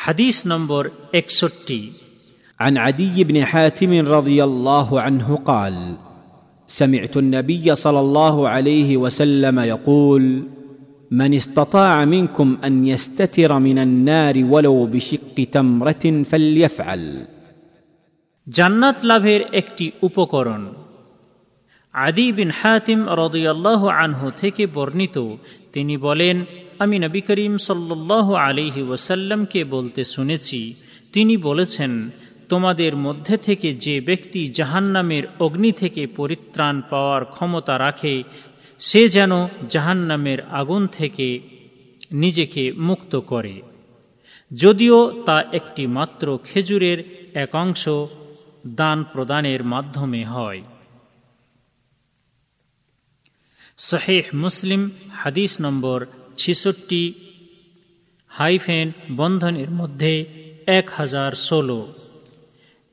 হাদিস নম্বর একষট্টি عن عدي بن حاتم رضي الله عنه قال سمعت النبي صلى الله عليه وسلم يقول من استطاع منكم ان يستتر من النار ولو بشق تمره فليفعل জান্নাত লাভের একটি উপকরণ আদি বিন হাতিম রদিয়াল্লাহ আনহু থেকে বর্ণিত। তিনি বলেন, আমি নবী করিম সাল্লাহ আলিহি ওয়াসাল্লামকে বলতে শুনেছি। তিনি বলেছেন, তোমাদের মধ্যে থেকে যে ব্যক্তি জাহান্নামের অগ্নি থেকে পরিত্রাণ পাওয়ার ক্ষমতা রাখে, সে যেন জাহান্নামের আগুন থেকে নিজেকে মুক্ত করে। যদিও তা একটি মাত্র খেজুরের একাংশ দান প্রদানের মাধ্যমে হয়। শহেহ মুসলিম হাদিস নম্বর ছিষট্টি, হাইফেন বন্ধনের মধ্যে এক হাজার ষোলো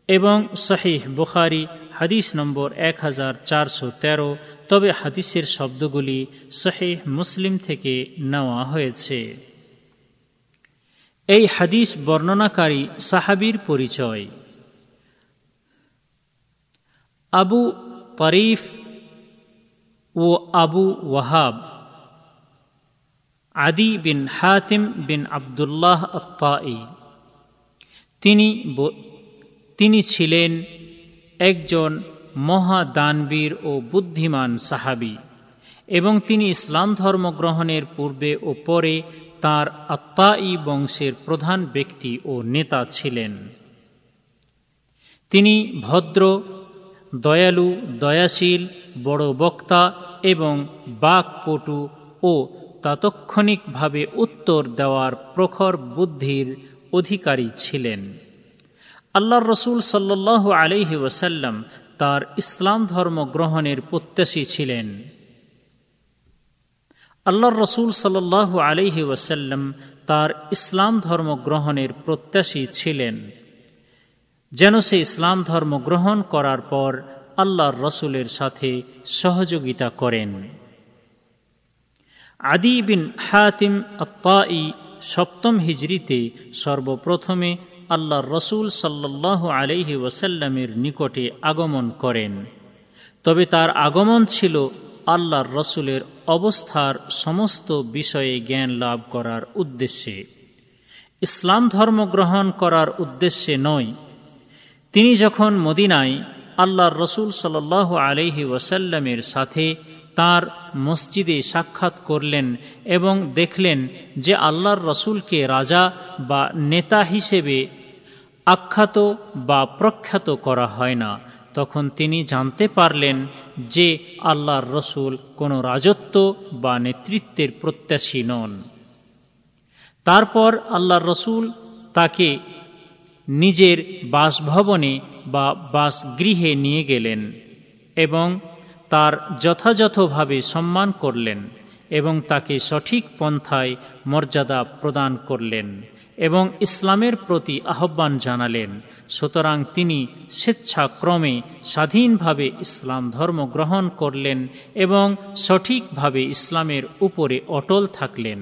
এবং শহীহ বুখারি হাদিস নম্বর এক হাজার চারশো তেরো। তবে হাদিসের শব্দগুলি শহেহ মুসলিম থেকে নেওয়া হয়েছে। এই হাদিস বর্ণনাকারী সাহাবির পরিচয়। আবু তরিফ ও আবু ওয়াহাব। আদি বিন হাতিম বিন আবদুল্লাহ আত্মাই তিনি তিনি ছিলেন একজন মহাদানবীর ও বুদ্ধিমান সাহাবি এবং তিনি ইসলাম ধর্ম গ্রহণের পূর্বে ও পরে তাঁর আত্মাই বংশের প্রধান ব্যক্তি ও নেতা ছিলেন। তিনি ভদ্র, দয়ালু, দয়াশীল, বড় বক্তা এবং বাকপটু ও তাৎক্ষণিকভাবে উত্তর দেওয়ার প্রখর বুদ্ধির অধিকারী ছিলেন। আল্লাহ রসুল সাল্লাহ আলহি ওসাল্লাম তার ইসলাম ধর্ম গ্রহণের প্রত্যাশী ছিলেন। আল্লাহ রসুল সাল্লাহ আলহি ওসাল্লাম তার ইসলাম ধর্ম গ্রহণের প্রত্যাশী ছিলেন। যেন সে ইসলাম ধর্ম গ্রহণ করার পর আল্লাহর রসুলের সাথে সহযোগিতা করেন। আদি বিন হাতিম আত্মাই সপ্তম হিজড়িতে সর্বপ্রথমে আল্লাহর রসুল সাল্লাহ আলহি ওয়াসাল্লামের নিকটে আগমন করেন। তবে তার আগমন ছিল আল্লাহর রসুলের অবস্থার সমস্ত বিষয়ে জ্ঞান লাভ করার উদ্দেশ্যে। ইসলাম ধর্ম গ্রহণ করার উদ্দেশ্যে নয়। তিনি যখন মদিনায় আল্লাহর রসুল সাল্লাহ আলহি ওয়াসাল্লামের সাথে তার মসজিদে সাক্ষাৎ করলেন এবং দেখলেন যে আল্লাহর রসুলকে রাজা বা নেতা হিসেবে আখ্যাত বা প্রখ্যাত করা হয় না। তখন তিনি জানতে পারলেন যে আল্লাহর রসুল কোনো রাজত্ব বা নেতৃত্বের প্রত্যাশী নন। তারপর আল্লাহর রসুল তাকে নিজের বাসভবনে বা বাসগৃহে নিয়ে গেলেন এবং তার যথাযথভাবে সম্মান করলেন এবং তাকে সঠিক পন্থায় মর্যাদা প্রদান করলেন এবং ইসলামের প্রতি আহ্বান জানালেন। সুতরাং তিনি স্বেচ্ছাক্রমে স্বাধীনভাবে ইসলাম ধর্ম গ্রহণ করলেন এবং সঠিকভাবে ইসলামের উপরে অটল থাকলেন।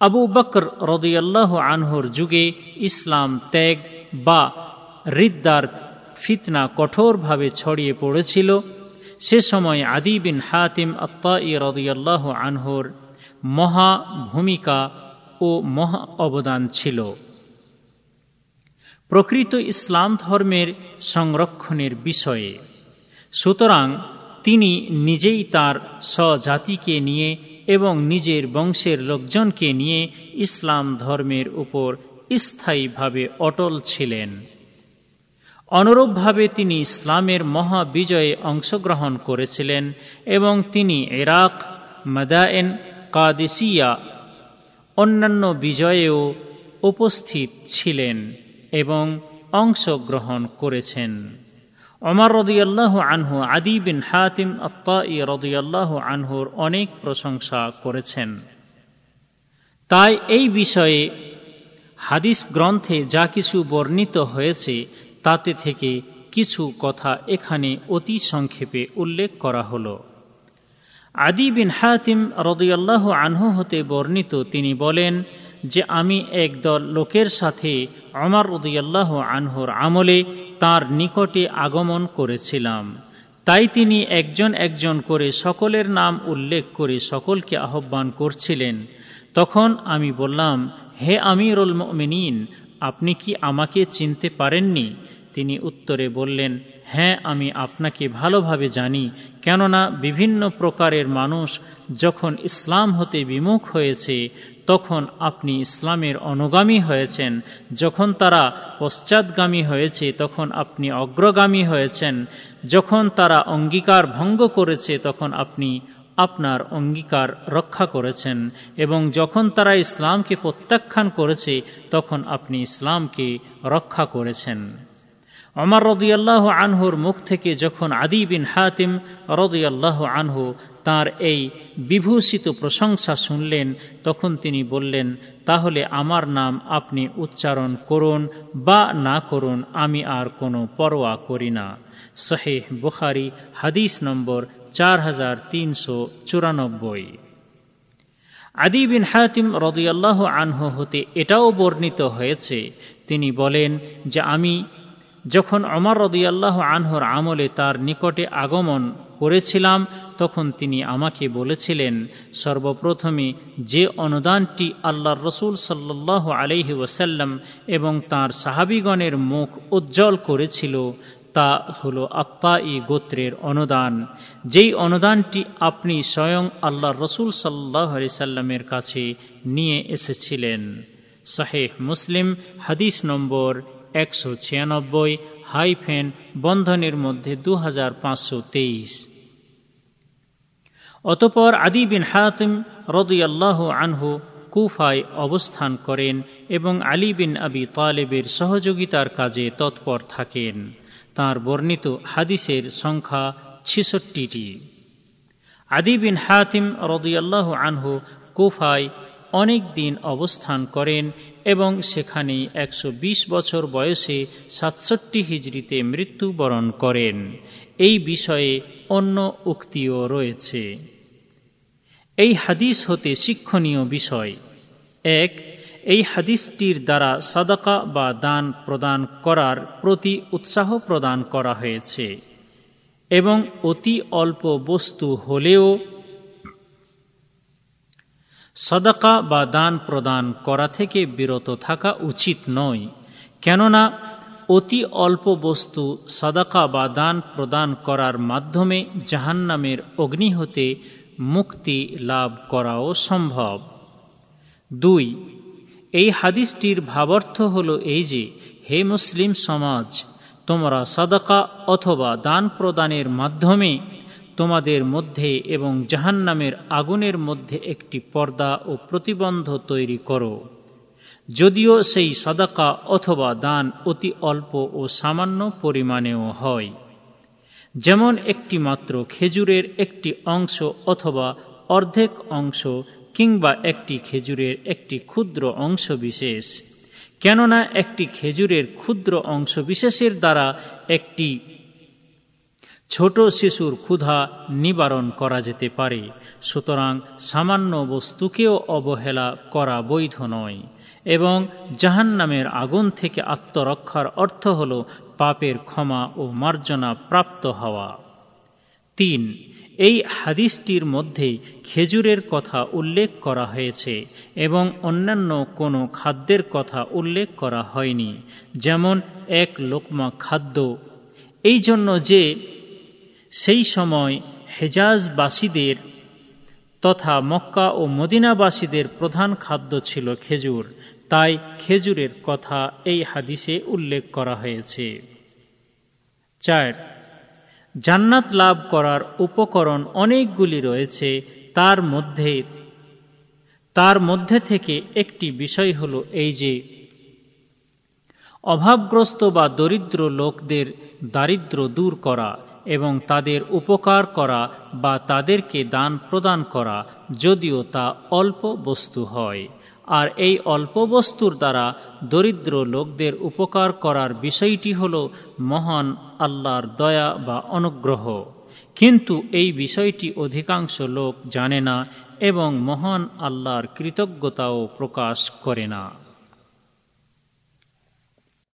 আবু বকর রদিয়াল্লাহ আনহর যুগে ইসলাম ত্যাগ বা রিদ্দার ফিতনা কঠোরভাবে ছড়িয়ে পড়েছিল। সে সময় আদি বিন হাতিম আত্মাই রদিয়াল্লাহ আনহুর মহা ভূমিকা ও মহা অবদান ছিল। প্রকৃত ইসলাম ধর্মের সংরক্ষণের বিষয়ে। সুতরাং তিনি নিজেই তার স্বজাতিকে নিয়ে এবং নিজের বংশের লোকজনকে নিয়ে ইসলাম ধর্মের উপর স্থায়ীভাবে অটল ছিলেন। অনুরূপভাবে তিনি ইসলামের মহাবিজয়ে অংশগ্রহণ করেছিলেন এবং তিনি ইরাক, মাদায়েন, কাদিসিয়া, অন্যান্য বিজয়েও উপস্থিত ছিলেন এবং অংশগ্রহণ করেছেন। অমর রদিয়াল্লাহ আনহু, আদি বিন হাতিম আত্মাই রদিয়াল্লাহ আনহুর অনেক প্রশংসা করেছেন। তাই এই বিষয়ে হাদিস গ্রন্থে যা কিছু বর্ণিত হয়েছে তাতে থেকে কিছু কথা এখানে অতি সংক্ষেপে উল্লেখ করা হল। আদি বিন হাতিম রদিয়াল্লাহ আনহু হতে বর্ণিত তিনি বলেন যে আমি একদল লোকের সাথে অমর রদিয়াল্লাহ আনহুর আমলে তার নিকটে আগমন করেছিলাম। তাই তিনি একজন একজন করে সকলের নাম উল্লেখ করে সকলকে আহ্বান করছিলেন। তখন আমি বললাম, হে আমিরুল মিনীন আপনি কি আমাকে চিনতে পারেননি? তিনি উত্তরে বললেন হ্যাঁ আমি আপনাকে ভালোভাবে জানি, কেননা বিভিন্ন প্রকারের মানুষ যখন ইসলাম হতে বিমুখ হয়েছে, তখন আপনি ইসলামের অনুগামী হয়েছেন। যখন তারা পশ্চাৎগামী হয়েছে, তখন আপনি অগ্রগামী হয়েছেন। যখন তারা অঙ্গীকার ভঙ্গ করেছে, তখন আপনি আপনার অঙ্গীকার রক্ষা করেছেন। এবং যখন তারা ইসলামকে প্রত্যাখ্যান করেছে, তখন আপনি ইসলামকে রক্ষা করেছেন। অমর রদিয়াল্লাহ আনহুর মুখ থেকে যখন আদি বিন হাতিম রদিয়াল্লাহ আনহু তার এই বিভূষিত প্রশংসা শুনলেন, তখন তিনি বললেন, তাহলে আমার নাম আপনি উচ্চারণ করুন বা না করুন, আমি আর কোনো পরোয়া করি না। শাহেহ বুখারি, হাদিস নম্বর চার হাজার তিনশো চুরানব্বই। আদি বিন হাতিম রদিয়াল্লাহ আনহু হতে এটাও বর্ণিত হয়েছে, তিনি বলেন যে আমি যখন অমর রদিয়াল্লাহ আনহর আমলে তার নিকটে আগমন করেছিলাম, তখন তিনি আমাকে বলেছিলেন, সর্বপ্রথমে যে অনুদানটি আল্লাহর রসুল সাল্লাহ আলহি ওসাল্লাম এবং তার সাহাবিগণের মুখ উজ্জ্বল করেছিল, তা হল আত্মা ই গোত্রের অনুদান। যেই অনুদানটি আপনি স্বয়ং আল্লাহ রসুল সাল্লাহ আলি সাল্লামের কাছে নিয়ে এসেছিলেন। শাহেহ মুসলিম, হাদিস নম্বর একশো ছিয়ানব্বই হাইফেন বন্ধনের মধ্যে দু হাজার পাঁচশো তেইশ। অতপর আদি বিন হাতিম রদিয়াল্লাহ আনহু কুফায় অবস্থান করেন এবং আলী বিন আবি তালেবের সহযোগিতার কাজে তৎপর থাকেন। তার বর্ণিত হাদিসের সংখ্যা ছিষট্টিটি। আদি বিন হাতিম রদিয়াল্লাহ আনহু কুফায় অনেক দিন অবস্থান করেন এবং সেখানেই একশো বিশ বছর বয়সে সাতষট্টি হিজড়িতে মৃত্যুবরণ করেন। এই বিষয়ে অন্য উক্তিও রয়েছে। এই হাদিস হতে শিক্ষণীয় বিষয়। এক, এই হাদিসটির দ্বারা সাদাকা বা দান প্রদান করার প্রতি উৎসাহ প্রদান করা হয়েছে এবং অতি অল্প বস্তু হলেও সদাকা বা দান প্রদান করা থেকে বিরত থাকা উচিত নয়। কেননা, অতি অল্প বস্তু সদাকা বা দান প্রদান করার মাধ্যমে জাহান্নামের অগ্নি হতে মুক্তি লাভ করাও সম্ভব। দুই, এই হাদিসটির ভাবার্থ হল এই যে, হে মুসলিম সমাজ, তোমরা সদাকা অথবা দান প্রদানের মাধ্যমে তোমাদের মধ্যে এবং জাহান্নামের আগুনের মধ্যে একটি পর্দা ও প্রতিবন্ধ তৈরি করো। যদিও সেই সাদাকা অথবা দান অতি অল্প ও সামান্য পরিমাণেও হয়। যেমন একটি মাত্র খেজুরের একটি অংশ অথবা অর্ধেক অংশ কিংবা একটি খেজুরের একটি ক্ষুদ্র অংশ বিশেষ। কেননা একটি খেজুরের ক্ষুদ্র অংশ বিশেষের দ্বারা একটি ছোট শিশুর ক্ষুধা নিবারণ করা যেতে পারে, সুতরাং সামান্য বস্তুকেও অবহেলা করা বৈধ নয়, এবং জাহান নামের আগুন থেকে আত্মরক্ষার অর্থ হল পাপের ক্ষমা ও মার্জনা প্রাপ্ত হওয়া। তিন, এই হাদিসটির মধ্যে খেজুরের কথা উল্লেখ করা হয়েছে এবং অন্যান্য কোনো খাদ্যের কথা উল্লেখ করা হয়নি, যেমন এক লোকমা খাদ্য। এই জন্য যে সেই সময় হেজাজবাসীদের তথা মক্কা ও মদিনাবাসীদের প্রধান খাদ্য ছিল খেজুর। তাই খেজুরের কথা এই হাদিসে উল্লেখ করা হয়েছে। চার, জান্নাত লাভ করার উপকরণ অনেকগুলি রয়েছে। তার মধ্যে তার মধ্যে থেকে একটি বিষয় হল এই যে, অভাবগ্রস্ত বা দরিদ্র লোকদের দারিদ্র দূর করা। এবং তাদের উপকার করা বা তাদেরকে দান প্রদান করা, যদিও তা অল্প বস্তু হয়। আর এই অল্প বস্তুর দ্বারা দরিদ্র লোকদের উপকার করার বিষয়টি হল মহান আল্লাহর দয়া বা অনুগ্রহ। কিন্তু এই বিষয়টি অধিকাংশ লোক জানে না এবং মহান আল্লাহর কৃতজ্ঞতাও প্রকাশ করে না।